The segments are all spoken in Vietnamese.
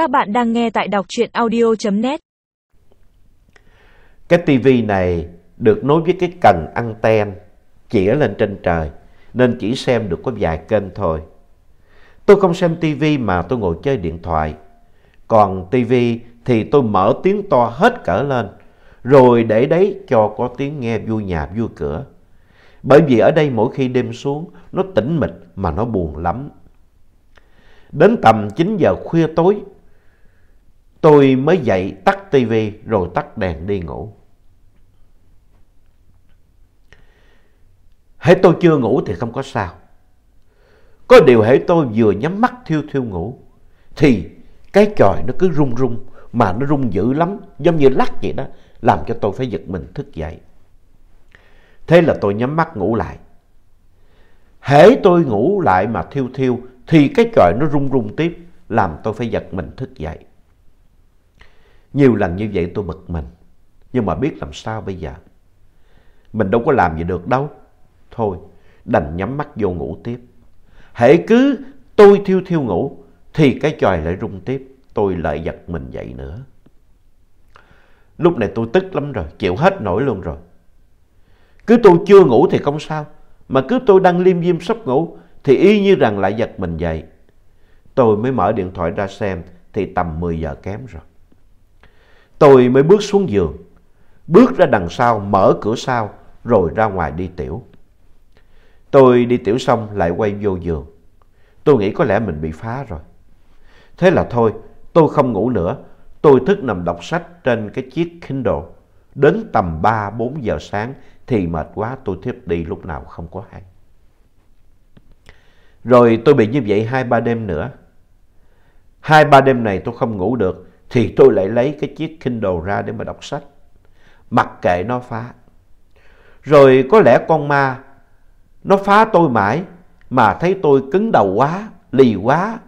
Các bạn đang nghe tại đọc truyện audio.net. Cái tivi này được nối với cái cần anten chĩa lên trên trời, nên chỉ xem được có vài kênh thôi. Tôi không xem tivi mà tôi ngồi chơi điện thoại. Còn tivi thì tôi mở tiếng to hết cỡ lên, rồi để đấy cho có tiếng nghe vui nhà vui cửa. Bởi vì ở đây mỗi khi đêm xuống, nó tĩnh mịch mà nó buồn lắm. Đến tầm 9 giờ khuya tối tôi mới dậy, tắt tivi rồi tắt đèn đi ngủ. Hễ tôi chưa ngủ thì không có sao. Có điều hễ tôi vừa nhắm mắt thiêu thiêu ngủ, thì cái chòi nó cứ rung rung, mà nó rung dữ lắm, giống như lắc vậy đó, làm cho tôi phải giật mình thức dậy. Thế là tôi nhắm mắt ngủ lại. Hễ tôi ngủ lại mà thiêu thiêu, thì cái chòi nó rung rung tiếp, làm tôi phải giật mình thức dậy. Nhiều lần như vậy tôi bực mình. Nhưng mà biết làm sao bây giờ. Mình đâu có làm gì được đâu. Thôi, đành nhắm mắt vô ngủ tiếp. Hễ cứ tôi thiêu thiêu ngủ thì cái chòi lại rung tiếp. Tôi lại giật mình dậy nữa. Lúc này tôi tức lắm rồi, chịu hết nổi luôn rồi. Cứ tôi chưa ngủ thì không sao. Mà cứ tôi đang liêm diêm sắp ngủ thì y như rằng lại giật mình dậy. Tôi mới mở điện thoại ra xem thì tầm 10 giờ kém rồi. Tôi mới bước xuống giường, bước ra đằng sau, mở cửa sau, rồi ra ngoài đi tiểu. Tôi đi tiểu xong lại quay vô giường. Tôi nghĩ có lẽ mình bị phá rồi. Thế là thôi, tôi không ngủ nữa. Tôi thức nằm đọc sách trên cái chiếc Kindle. Đến tầm 3-4 giờ sáng thì mệt quá tôi thiếp đi lúc nào không có hay. Rồi tôi bị như vậy hai ba đêm nữa. Hai ba đêm này tôi không ngủ được thì tôi lại lấy cái chiếc Kindle ra để mà đọc sách. Mặc kệ nó phá. Rồi có lẽ con ma nó phá tôi mãi mà thấy tôi cứng đầu quá, lì quá,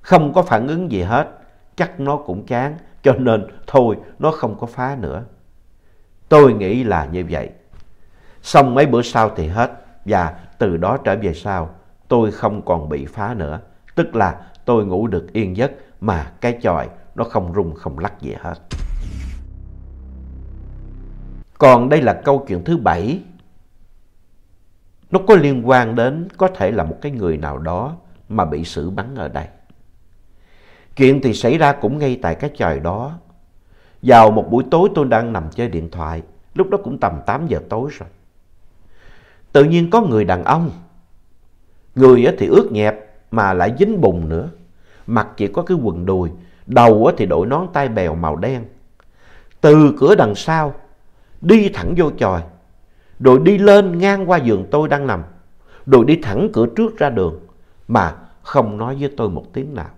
không có phản ứng gì hết. Chắc nó cũng chán cho nên thôi nó không có phá nữa. Tôi nghĩ là như vậy. Xong mấy bữa sau thì hết và từ đó trở về sau tôi không còn bị phá nữa. Tức là tôi ngủ được yên giấc mà cái chòi nó không rung, không lắc gì hết. Còn đây là câu chuyện thứ bảy. Nó có liên quan đến có thể là một cái người nào đó mà bị xử bắn ở đây. Chuyện thì xảy ra cũng ngay tại cái trời đó. Vào một buổi tối tôi đang nằm chơi điện thoại. Lúc đó cũng tầm 8 giờ tối rồi. Tự nhiên có người đàn ông. Người thì ướt nhẹp mà lại dính bùn nữa. mặc chỉ có cái quần đùi đầu thì đội nón tai bèo màu đen. Từ cửa đằng sau, đi thẳng vô chòi, rồi đi lên ngang qua giường tôi đang nằm, rồi đi thẳng cửa trước ra đường, mà không nói với tôi một tiếng nào.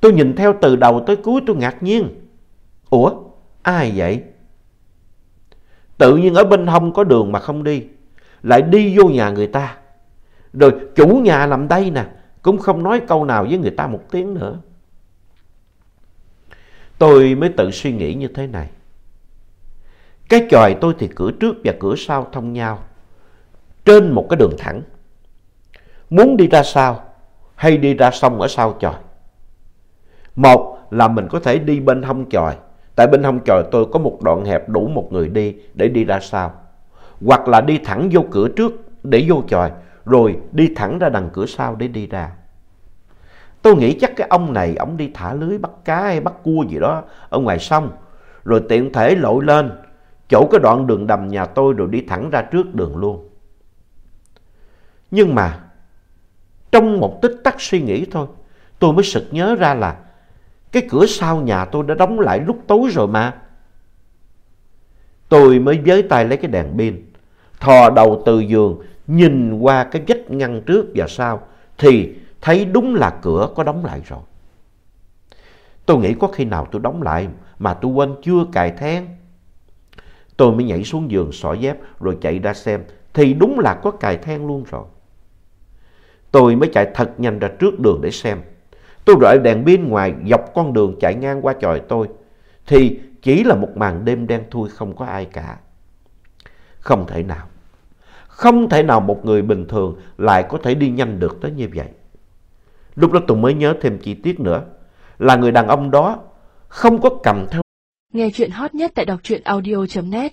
Tôi nhìn theo từ đầu tới cuối tôi ngạc nhiên. Ủa, ai vậy? Tự nhiên ở bên hông có đường mà không đi, lại đi vô nhà người ta. Rồi chủ nhà nằm đây nè, cũng không nói câu nào với người ta một tiếng nữa. Tôi mới tự suy nghĩ như thế này. Cái chòi tôi thì cửa trước và cửa sau thông nhau. Trên một cái đường thẳng. Muốn đi ra sau hay đi ra sông ở sau chòi. Một là mình có thể đi bên hông chòi. Tại bên hông chòi tôi có một đoạn hẹp đủ một người đi để đi ra sau. Hoặc là đi thẳng vô cửa trước để vô chòi. Rồi đi thẳng ra đằng cửa sau để đi ra. Tôi nghĩ chắc cái ông này, ông đi thả lưới bắt cá hay bắt cua gì đó ở ngoài sông. Rồi tiện thể lội lên, chỗ cái đoạn đường đầm nhà tôi rồi đi thẳng ra trước đường luôn. Nhưng mà, trong một tích tắc suy nghĩ thôi, tôi mới sực nhớ ra là cái cửa sau nhà tôi đã đóng lại lúc tối rồi mà. Tôi mới với tay lấy cái đèn pin, thò đầu từ giường, nhìn qua cái vách ngăn trước và sau, thì thấy đúng là cửa có đóng lại rồi. Tôi nghĩ có khi nào tôi đóng lại mà tôi quên chưa cài then. Tôi mới nhảy xuống giường xỏ dép rồi chạy ra xem, thì đúng là có cài then luôn rồi. Tôi mới chạy thật nhanh ra trước đường để xem. Tôi đợi đèn pin ngoài, dọc con đường chạy ngang qua chòi tôi, thì chỉ là một màn đêm đen thui không có ai cả. Không thể nào. Không thể nào một người bình thường lại có thể đi nhanh được tới như vậy. Lúc đó tôi mới nhớ thêm chi tiết nữa. là người đàn ông đó, không có cầm theo Nghe chuyện hot nhất tại đọc truyện audio.net